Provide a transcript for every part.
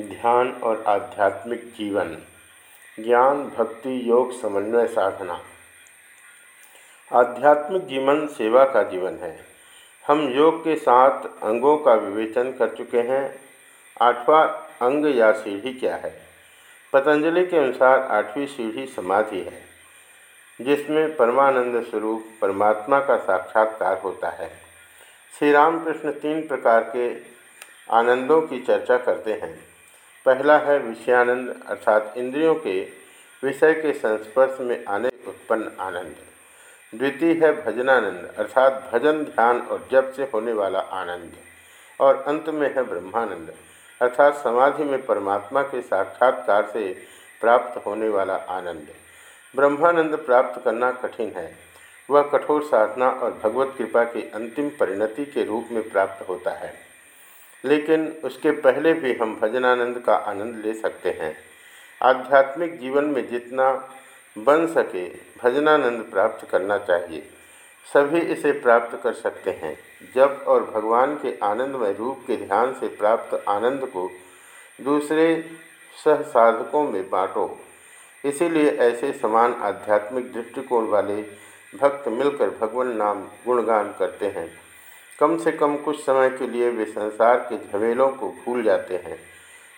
ध्यान और आध्यात्मिक जीवन, ज्ञान, भक्ति, योग, समन्वय साधना। आध्यात्मिक जीवन सेवा का जीवन है। हम योग के साथ अंगों का विवेचन कर चुके हैं। आठवां अंग या सीढ़ी क्या है? पतंजलि के अनुसार आठवीं सीढ़ी समाधि है, जिसमें परमानंद स्वरूप परमात्मा का साक्षात्कार होता है। श्री रामकृष्ण तीन प्रकार के आनंदों की चर्चा करते हैं। पहला है विषयानंद, अर्थात इंद्रियों के विषय के संस्पर्श में आने उत्पन्न आनंद। द्वितीय है भजनानंद, अर्थात भजन, ध्यान और जप से होने वाला आनंद। और अंत में है ब्रह्मानंद, अर्थात समाधि में परमात्मा के साक्षात्कार से प्राप्त होने वाला आनंद। ब्रह्मानंद प्राप्त करना कठिन है। वह कठोर साधना और भगवत कृपा की अंतिम परिणति के रूप में प्राप्त होता है। लेकिन उसके पहले भी हम भजनानंद का आनंद ले सकते हैं। आध्यात्मिक जीवन में जितना बन सके भजनानंद प्राप्त करना चाहिए। सभी इसे प्राप्त कर सकते हैं। जब और भगवान के आनंदमय रूप के ध्यान से प्राप्त आनंद को दूसरे सह साधकों में बांटो। इसीलिए ऐसे समान आध्यात्मिक दृष्टिकोण वाले भक्त मिलकर भगवान नाम गुणगान करते हैं। कम से कम कुछ समय के लिए वे संसार के झमेलों को भूल जाते हैं।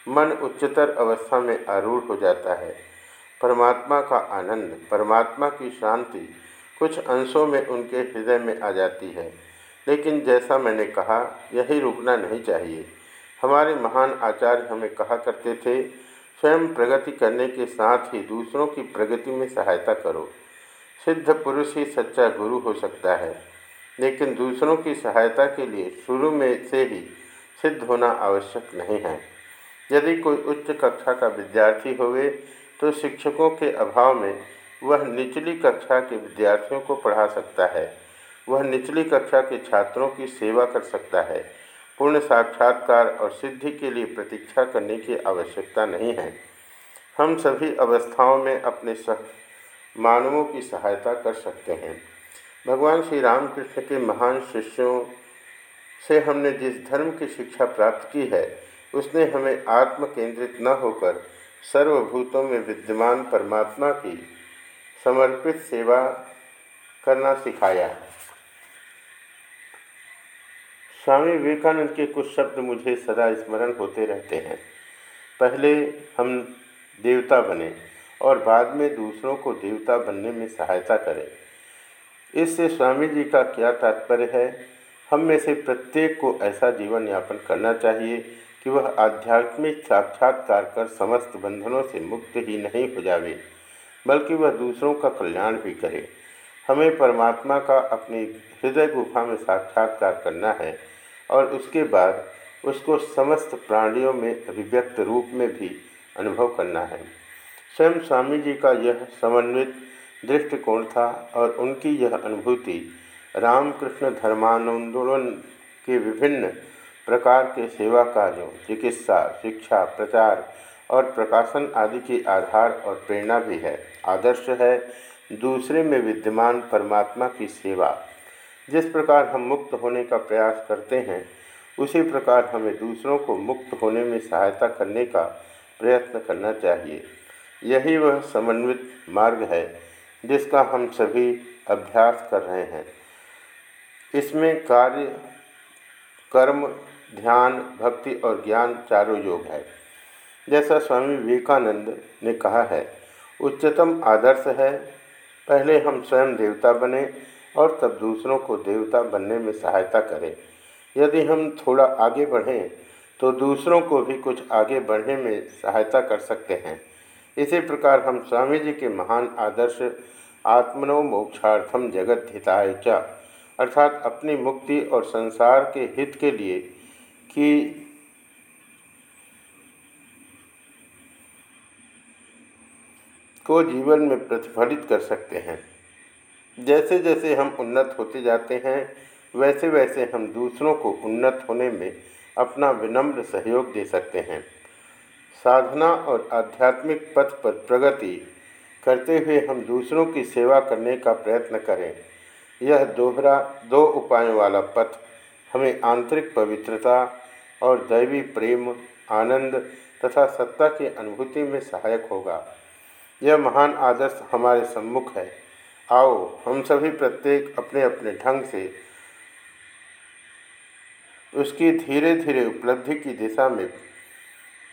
मन उच्चतर अवस्था में आरूढ़ हो जाता है। परमात्मा का आनंद, परमात्मा की शांति कुछ अंशों में उनके हृदय में आ जाती है। लेकिन जैसा मैंने कहा, यही रुकना नहीं चाहिए। हमारे महान आचार्य हमें कहा करते थे, स्वयं प्रगति करने के साथ ही दूसरों की प्रगति में सहायता करो। सिद्ध पुरुष ही सच्चा गुरु हो सकता है। लेकिन दूसरों की सहायता के लिए शुरू में से ही सिद्ध होना आवश्यक नहीं है। यदि कोई उच्च कक्षा का विद्यार्थी होवे तो शिक्षकों के अभाव में वह निचली कक्षा के विद्यार्थियों को पढ़ा सकता है। वह निचली कक्षा के छात्रों की सेवा कर सकता है। पूर्ण साक्षात्कार और सिद्धि के लिए प्रतीक्षा करने की आवश्यकता नहीं है। हम सभी अवस्थाओं में अपने सह, मानवों की सहायता कर सकते हैं। भगवान श्री रामकृष्ण के महान शिष्यों से हमने जिस धर्म की शिक्षा प्राप्त की है, उसने हमें आत्म केंद्रित न होकर सर्वभूतों में विद्यमान परमात्मा की समर्पित सेवा करना सिखाया। स्वामी विवेकानंद के कुछ शब्द मुझे सदा स्मरण होते रहते हैं। पहले हम देवता बने और बाद में दूसरों को देवता बनने में सहायता करें। इससे स्वामी जी का क्या तात्पर्य है? हम में से प्रत्येक को ऐसा जीवन यापन करना चाहिए कि वह आध्यात्मिक साक्षात्कार कर समस्त बंधनों से मुक्त ही नहीं हो जावे, बल्कि वह दूसरों का कल्याण भी करे। हमें परमात्मा का अपनी हृदय गुफा में साक्षात्कार करना है और उसके बाद उसको समस्त प्राणियों में अभिव्यक्त रूप में भी अनुभव करना है। स्वयं स्वामी जी का यह समन्वित दृष्टिकोण था और उनकी यह अनुभूति रामकृष्ण धर्मानंदोलन के विभिन्न प्रकार के सेवा कार्यों, चिकित्सा, शिक्षा, प्रचार और प्रकाशन आदि के आधार और प्रेरणा भी है। आदर्श है, दूसरे में विद्यमान परमात्मा की सेवा। जिस प्रकार हम मुक्त होने का प्रयास करते हैं, उसी प्रकार हमें दूसरों को मुक्त होने में सहायता करने का प्रयत्न करना चाहिए। यही वह समन्वित मार्ग है जिसका हम सभी अभ्यास कर रहे हैं। इसमें कार्य, कर्म, ध्यान, भक्ति और ज्ञान चारों योग है। जैसा स्वामी विवेकानंद ने कहा है, उच्चतम आदर्श है, पहले हम स्वयं देवता बने और तब दूसरों को देवता बनने में सहायता करें। यदि हम थोड़ा आगे बढ़ें तो दूसरों को भी कुछ आगे बढ़ने में सहायता कर सकते हैं। इसी प्रकार हम स्वामी जी के महान आदर्श आत्मनो मोक्षार्थम जगत हिताय च। अर्थात अपनी मुक्ति और संसार के हित के लिए कि को जीवन में प्रतिफलित कर सकते हैं। जैसे जैसे हम उन्नत होते जाते हैं वैसे वैसे हम दूसरों को उन्नत होने में अपना विनम्र सहयोग दे सकते हैं। साधना और आध्यात्मिक पथ पर प्रगति करते हुए हम दूसरों की सेवा करने का प्रयत्न करें। यह दोहरा, दो उपायों वाला पथ हमें आंतरिक पवित्रता और दैवी प्रेम, आनंद तथा सत्ता की अनुभूति में सहायक होगा। यह महान आदर्श हमारे सम्मुख है। आओ, हम सभी प्रत्येक अपने अपने ढंग से उसकी धीरे धीरे उपलब्धि की दिशा में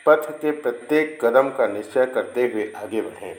पथ के प्रत्येक कदम का निश्चय करते हुए आगे बढ़ें।